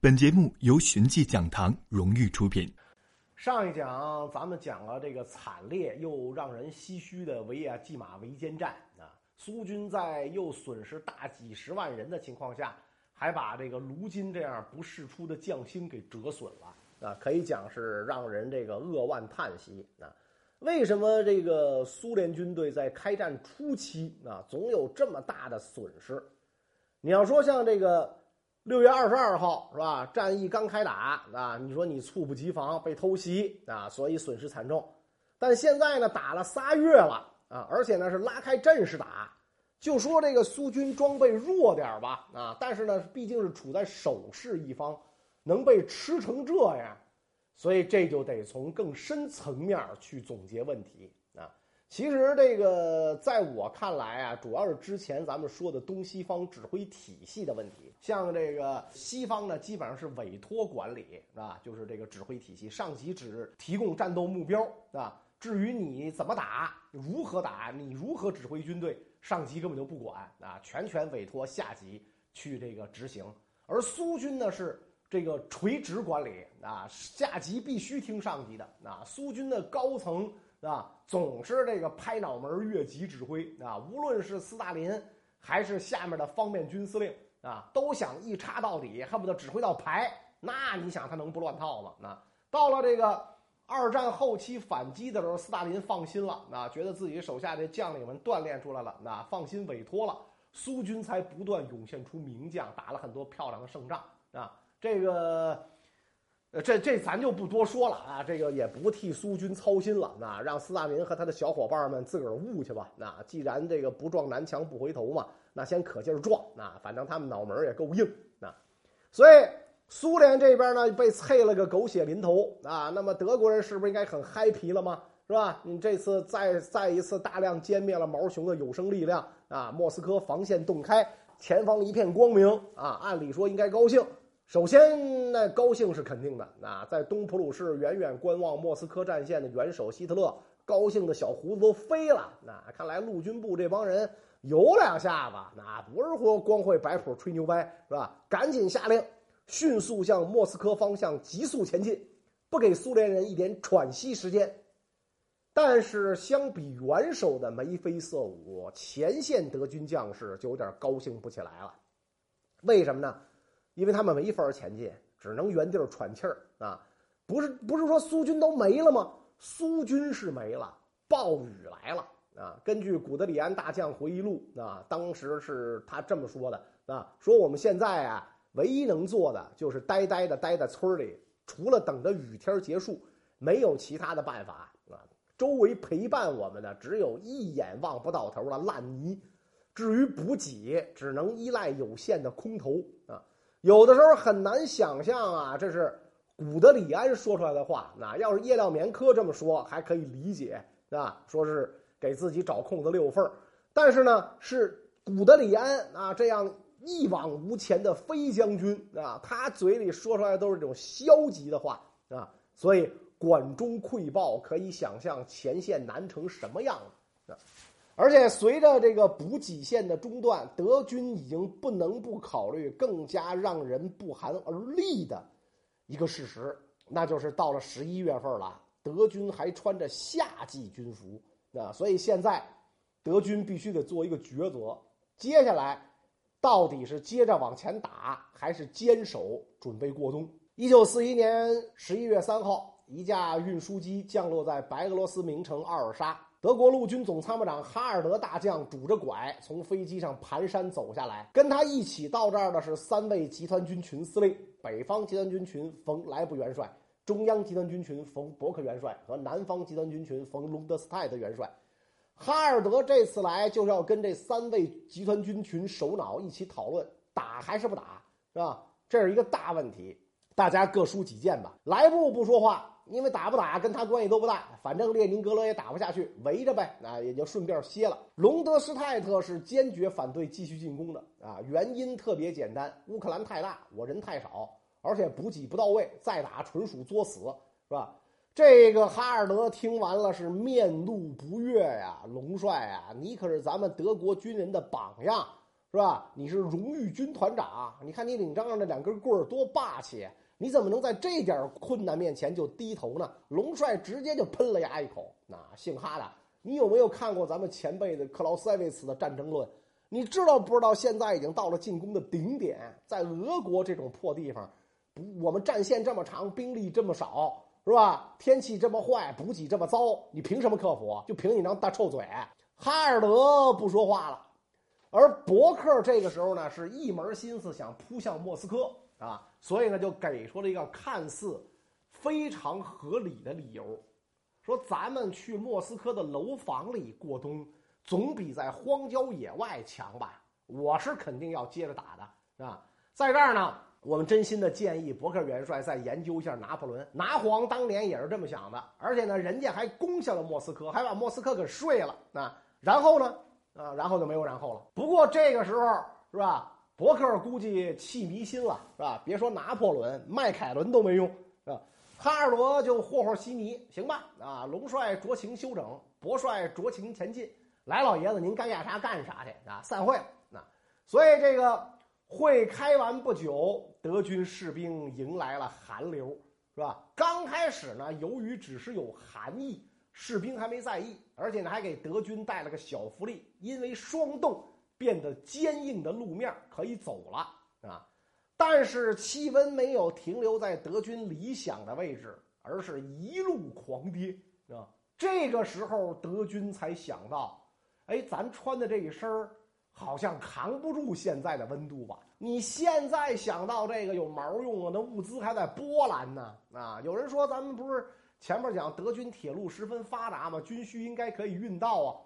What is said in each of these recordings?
本节目由寻迹讲堂荣誉出品。上一讲咱们讲了这个惨烈又让人唏嘘的维亚济马围歼战啊，苏军在又损失大几十万人的情况下，还把这个卢金这样不世出的将星给折损了啊，可以讲是让人这个扼腕叹息啊。为什么这个苏联军队在开战初期啊总有这么大的损失？你要说像这个。六月二十二号是吧？战役刚开打啊，你说你猝不及防被偷袭啊，所以损失惨重。但现在呢，打了仨月了啊，而且呢是拉开阵势打。就说这个苏军装备弱点吧啊，但是呢毕竟是处在守势一方，能被吃成这样，所以这就得从更深层面去总结问题。其实这个在我看来啊，主要是之前咱们说的东西方指挥体系的问题。像这个西方呢，基本上是委托管理，是吧？就是这个指挥体系，上级只提供战斗目标，啊，至于你怎么打、如何打、你如何指挥军队，上级根本就不管，啊，全权委托下级去这个执行。而苏军呢是这个垂直管理，啊，下级必须听上级的，啊，苏军的高层。啊，总是这个拍脑门越级指挥啊！无论是斯大林还是下面的方面军司令啊，都想一插到底，恨不得指挥到排。那你想他能不乱套吗？那到了这个二战后期反击的时候，斯大林放心了啊，觉得自己手下的将领们锻炼出来了，那放心委托了，苏军才不断涌现出名将，打了很多漂亮的胜仗啊！这个。呃，这这咱就不多说了啊，这个也不替苏军操心了，那让斯大林和他的小伙伴们自个儿悟去吧。那既然这个不撞南墙不回头嘛，那先可劲儿撞。那反正他们脑门也够硬。那所以苏联这边呢被啐了个狗血淋头啊。那么德国人是不是应该很嗨皮了吗？是吧？你这次再再一次大量歼灭了毛熊的有生力量啊，莫斯科防线洞开，前方一片光明啊，按理说应该高兴。首先，那高兴是肯定的。那在东普鲁士远远观望莫斯科战线的元首希特勒，高兴的小胡子都飞了。那看来陆军部这帮人有两下子，那不是说光会摆谱吹牛掰，是吧？赶紧下令，迅速向莫斯科方向急速前进，不给苏联人一点喘息时间。但是，相比元首的眉飞色舞，前线德军将士就有点高兴不起来了。为什么呢？因为他们没法前进，只能原地喘气儿啊！不是不是说苏军都没了吗？苏军是没了，暴雨来了啊！根据古德里安大将回忆录啊，当时是他这么说的啊：说我们现在啊，唯一能做的就是呆呆的待在村里，除了等着雨天结束，没有其他的办法啊！周围陪伴我们的只有一眼望不到头的烂泥，至于补给，只能依赖有限的空投！有的时候很难想象啊，这是古德里安说出来的话。那要是叶廖棉科这么说，还可以理解，啊，说是给自己找空子溜缝但是呢，是古德里安啊这样一往无前的飞将军啊，他嘴里说出来都是这种消极的话啊，所以管中窥豹，可以想象前线难成什么样啊。而且随着这个补给线的中断，德军已经不能不考虑更加让人不寒而栗的一个事实，那就是到了十一月份了，德军还穿着夏季军服啊！所以现在德军必须得做一个抉择：接下来到底是接着往前打，还是坚守准备过冬？一九四一年十一月三号，一架运输机降落在白俄罗斯名城奥尔沙。德国陆军总参谋长哈尔德大将拄着拐从飞机上蹒跚走下来，跟他一起到这儿的是三位集团军群司令：北方集团军群冯莱布元帅、中央集团军群冯伯克元帅和南方集团军群冯隆德斯泰德元帅。哈尔德这次来就是要跟这三位集团军群首脑一起讨论打还是不打，是吧？这是一个大问题，大家各抒己见吧。莱布不说话。因为打不打跟他关系都不大，反正列宁格勒也打不下去，围着呗，那也就顺便歇了。隆德施泰特是坚决反对继续进攻的啊，原因特别简单，乌克兰太大，我人太少，而且补给不到位，再打纯属作死，是吧？这个哈尔德听完了是面露不悦呀，龙帅啊，你可是咱们德国军人的榜样，是吧？你是荣誉军团长，你看你领章上那两根棍儿多霸气，你怎么能在这点困难面前就低头呢？龙帅直接就喷了牙一口。那姓哈的，你有没有看过咱们前辈的克劳塞维茨的战争论？你知道不知道？现在已经到了进攻的顶点，在俄国这种破地方，不，我们战线这么长，兵力这么少，是吧？天气这么坏，补给这么糟，你凭什么克服？就凭你张大臭嘴！哈尔德不说话了，而伯克这个时候呢，是一门心思想扑向莫斯科啊，所以呢，就给出了一个看似非常合理的理由，说咱们去莫斯科的楼房里过冬。总比在荒郊野外强吧？我是肯定要接着打的，啊，在这儿呢，我们真心的建议伯克元帅再研究一下拿破仑。拿黄当年也是这么想的，而且呢，人家还攻下了莫斯科，还把莫斯科给睡了，啊，然后呢，啊，然后就没有然后了。不过这个时候是吧？伯克估计气迷心了，是吧？别说拿破仑，迈凯伦都没用，是吧？哈尔罗就霍霍稀泥，行吧？啊，龙帅酌情休整，伯帅酌情前进。来，老爷子，您该干啥干啥去啊！散会。那所以这个会开完不久，德军士兵迎来了寒流，是吧？刚开始呢，由于只是有寒意，士兵还没在意，而且呢还给德军带了个小福利，因为霜冻变得坚硬的路面可以走了啊。但是气温没有停留在德军理想的位置，而是一路狂跌啊。这个时候，德军才想到。哎，咱穿的这一身儿好像扛不住现在的温度吧？你现在想到这个有毛用啊？那物资还在波兰呢啊！有人说咱们不是前面讲德军铁路十分发达吗？军需应该可以运到啊，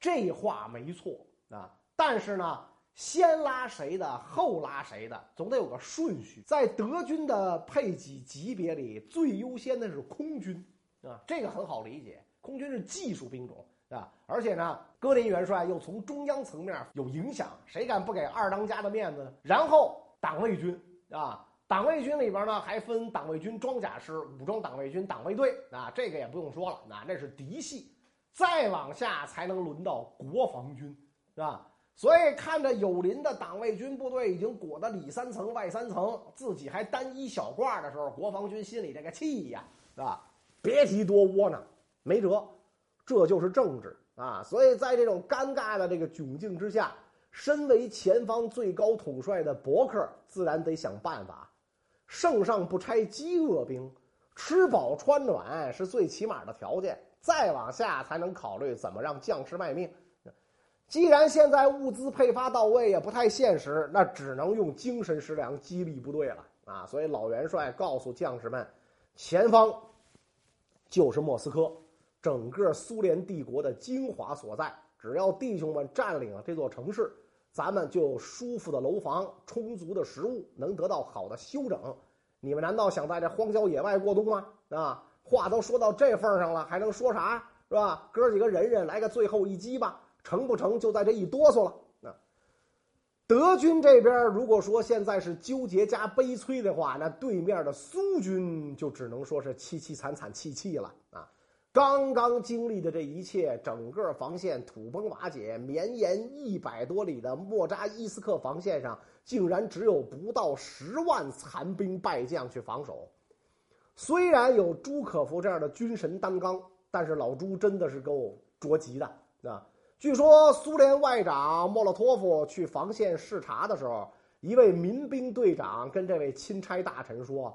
这话没错啊。但是呢，先拉谁的，后拉谁的，总得有个顺序。在德军的配给级别里，最优先的是空军啊，这个很好理解，空军是技术兵种。啊，而且呢，戈林元帅又从中央层面有影响，谁敢不给二当家的面子呢？然后党卫军啊，党卫军里边呢还分党卫军装甲师、武装党卫军、党卫队啊，这个也不用说了，那那是嫡系。再往下才能轮到国防军，是吧？所以看着有邻的党卫军部队已经裹得里三层外三层，自己还单衣小褂的时候，国防军心里这个气呀，是吧？别提多窝囊，没辙。这就是政治啊！所以在这种尴尬的这个窘境之下，身为前方最高统帅的伯克自然得想办法。圣上不拆饥饿兵，吃饱穿暖是最起码的条件，再往下才能考虑怎么让将士卖命。既然现在物资配发到位也不太现实，那只能用精神食粮激励部队了啊！所以老元帅告诉将士们，前方就是莫斯科。整个苏联帝国的精华所在，只要弟兄们占领了这座城市，咱们就有舒服的楼房、充足的食物，能得到好的休整。你们难道想在这荒郊野外过冬吗？啊，话都说到这份上了，还能说啥？是吧？哥几个忍忍，来个最后一击吧，成不成就在这一哆嗦了。那德军这边如果说现在是纠结加悲催的话，那对面的苏军就只能说是凄凄惨惨戚戚了啊。刚刚经历的这一切，整个防线土崩瓦解，绵延一百多里的莫扎伊斯克防线上，竟然只有不到十万残兵败将去防守。虽然有朱可夫这样的军神担纲，但是老朱真的是够着急的啊！据说苏联外长莫洛托夫去防线视察的时候，一位民兵队长跟这位钦差大臣说：“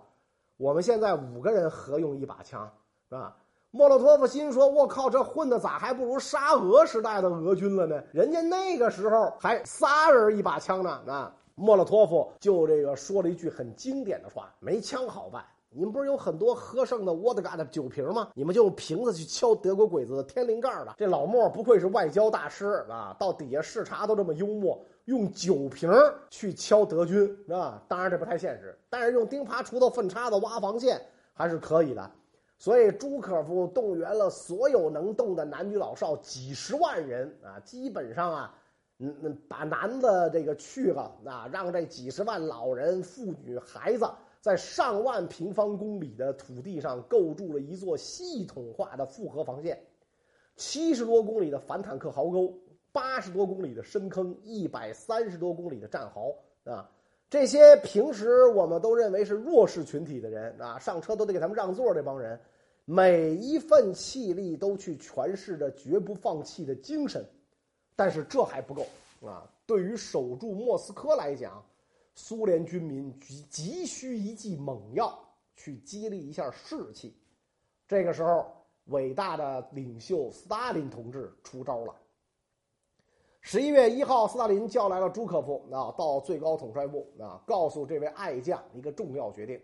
我们现在五个人合用一把枪，是吧？”莫洛托夫心说：“我靠，这混的咋还不如沙俄时代的俄军了呢？人家那个时候还仨人一把枪呢。”啊，莫洛托夫就这个说了一句很经典的话：“没枪好办，你们不是有很多喝剩的沃德嘎的酒瓶吗？你们就用瓶子去敲德国鬼子的天灵盖了。”这老莫不愧是外交大师啊，到底下视察都这么幽默，用酒瓶去敲德军啊。当然这不太现实，但是用钉耙、锄头、粪叉子挖防线还是可以的。所以朱可夫动员了所有能动的男女老少几十万人啊，基本上啊，嗯嗯，把男的这个去了啊，让这几十万老人、妇女、孩子在上万平方公里的土地上构筑了一座系统化的复合防线，七十多公里的反坦克壕沟，八十多公里的深坑，一百三十多公里的战壕啊。这些平时我们都认为是弱势群体的人啊，上车都得给他们让座。这帮人每一份气力都去诠释着绝不放弃的精神，但是这还不够啊！对于守住莫斯科来讲，苏联军民急急需一剂猛药去激励一下士气。这个时候，伟大的领袖斯大林同志出招了。十一月一号，斯大林叫来了朱可夫啊，到最高统帅部啊，告诉这位爱将一个重要决定。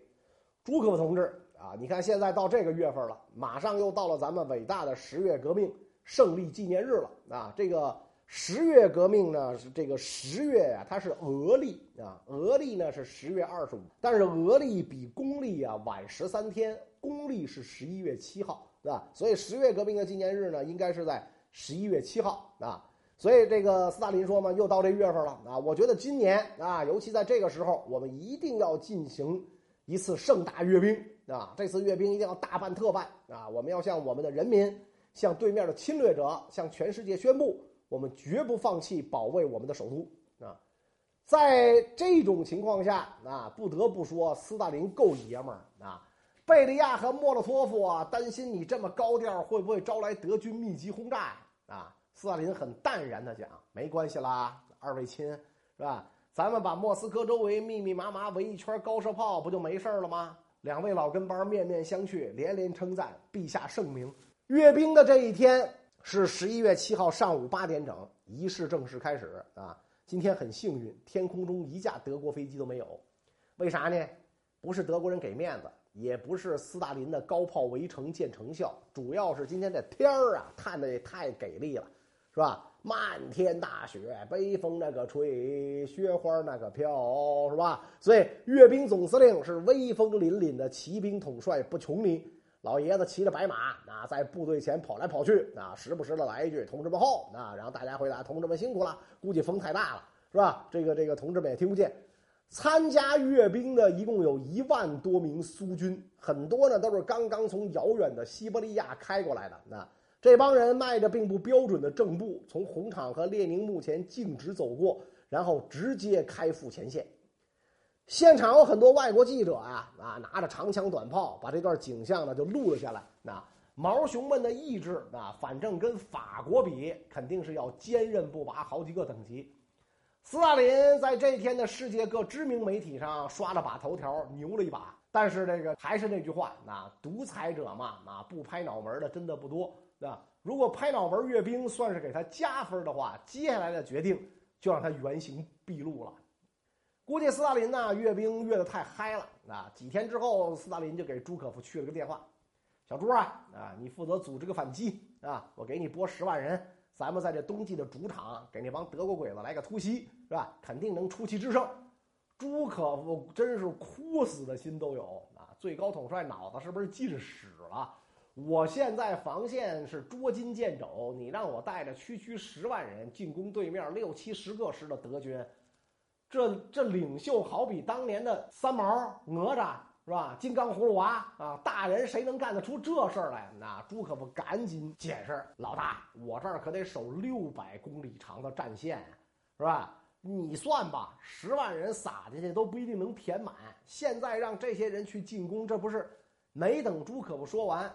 朱可夫同志啊，你看现在到这个月份了，马上又到了咱们伟大的十月革命胜利纪念日了啊。这个十月革命呢，是这个十月呀，它是俄历啊，俄历呢是十月二十五，但是俄历比公历啊晚十三天，公历是十一月七号，对吧？所以十月革命的纪念日呢，应该是在十一月七号啊。所以这个斯大林说嘛，又到这月份了啊！我觉得今年啊，尤其在这个时候，我们一定要进行一次盛大阅兵啊！这次阅兵一定要大办特办啊！我们要向我们的人民、向对面的侵略者、向全世界宣布，我们绝不放弃保卫我们的首都啊！在这种情况下啊，不得不说斯大林够爷们儿啊！贝利亚和莫洛托夫啊，担心你这么高调会不会招来德军密集轰炸啊？斯大林很淡然的讲：“没关系啦，二位亲，是吧？咱们把莫斯科周围密密麻麻围一圈高射炮，不就没事了吗？”两位老跟班面面相觑，连连称赞陛下圣明。阅兵的这一天是十一月七号上午八点整，仪式正式开始啊！今天很幸运，天空中一架德国飞机都没有，为啥呢？不是德国人给面子，也不是斯大林的高炮围城见成效，主要是今天这天儿啊，看的也太给力了。是吧？漫天大雪，北风那个吹，雪花那个飘，是吧？所以阅兵总司令是威风凛凛的骑兵统帅不穷尼老爷子，骑着白马啊，在部队前跑来跑去啊，时不时的来一句“同志们好”啊，然后大家回答“同志们辛苦了”。估计风太大了，是吧？这个这个同志们也听不见。参加阅兵的一共有一万多名苏军，很多呢都是刚刚从遥远的西伯利亚开过来的那。这帮人迈着并不标准的正步，从红场和列宁墓前径直走过，然后直接开赴前线。现场有很多外国记者啊啊，拿着长枪短炮，把这段景象呢就录了下来。那毛熊们的意志啊，反正跟法国比，肯定是要坚韧不拔好几个等级。斯大林在这一天的世界各知名媒体上刷了把头条，牛了一把。但是这个还是那句话，那独裁者嘛，啊不拍脑门的真的不多。啊，如果拍脑门阅兵算是给他加分的话，接下来的决定就让他原形毕露了。估计斯大林呢阅兵阅得太嗨了啊！几天之后，斯大林就给朱可夫去了个电话：“小朱啊，啊，你负责组织个反击啊，我给你拨十万人，咱们在这冬季的主场给那帮德国鬼子来个突袭，是吧？肯定能出奇制胜。”朱可夫真是哭死的心都有啊！最高统帅脑子是不是进屎了？我现在防线是捉襟见肘，你让我带着区区十万人进攻对面六七十个师的德军，这这领袖好比当年的三毛、哪吒是吧？金刚葫芦娃啊，大人谁能干得出这事儿来？那朱可夫赶紧解释：“老大，我这儿可得守六百公里长的战线，是吧？你算吧，十万人撒进去都不一定能填满。现在让这些人去进攻，这不是没等朱可夫说完。”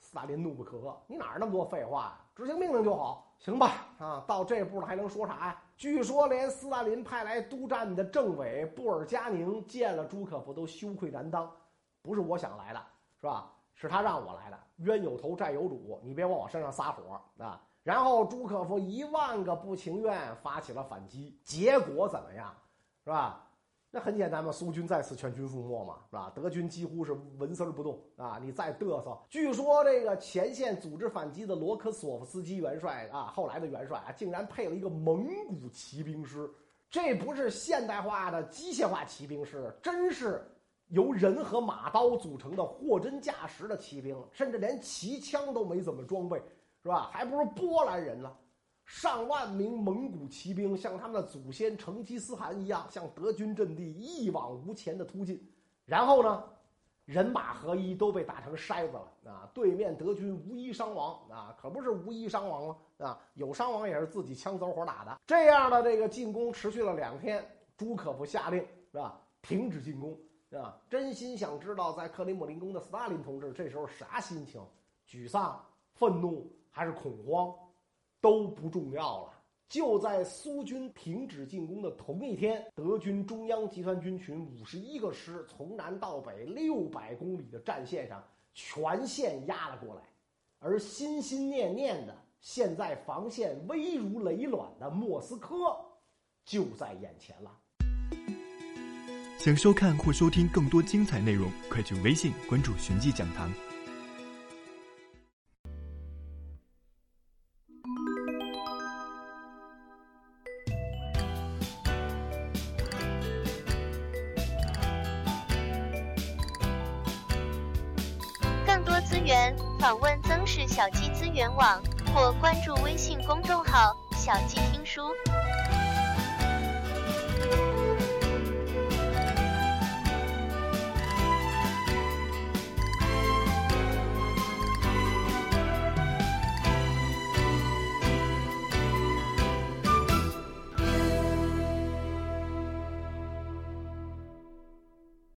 斯大林怒不可遏：“你哪儿那么多废话呀？执行命令就好，行吧？啊，到这步了还能说啥呀？据说连斯大林派来督战的政委布尔加宁见了朱可夫都羞愧难当。不是我想来的，是吧？是他让我来的。冤有头债有主，你别往我身上撒火啊！”然后朱可夫一万个不情愿发起了反击，结果怎么样？是吧？那很简单嘛，苏军再次全军覆没嘛，是吧？德军几乎是纹丝儿不动啊！你再嘚瑟，据说这个前线组织反击的罗科索夫斯基元帅啊，后来的元帅啊，竟然配了一个蒙古骑兵师，这不是现代化的机械化骑兵师，真是由人和马刀组成的货真价实的骑兵，甚至连骑枪都没怎么装备，是吧？还不如波兰人呢。上万名蒙古骑兵像他们的祖先成吉思汗一样，向德军阵地一往无前的突进。然后呢，人马合一都被打成筛子了啊！对面德军无一伤亡啊，可不是无一伤亡啊，啊，有伤亡也是自己枪走火打的。这样的这个进攻持续了两天，朱可夫下令是吧，停止进攻啊！真心想知道在克里姆林宫的斯大林同志这时候啥心情？沮丧、愤怒还是恐慌？都不重要了。就在苏军停止进攻的同一天，德军中央集团军群五十一个师从南到北六百公里的战线上全线压了过来，而心心念念的、现在防线危如累卵的莫斯科就在眼前了。想收看或收听更多精彩内容，快去微信关注“寻迹讲堂”。资源访问曾氏小鸡资源网或关注微信公众号“小鸡听书”。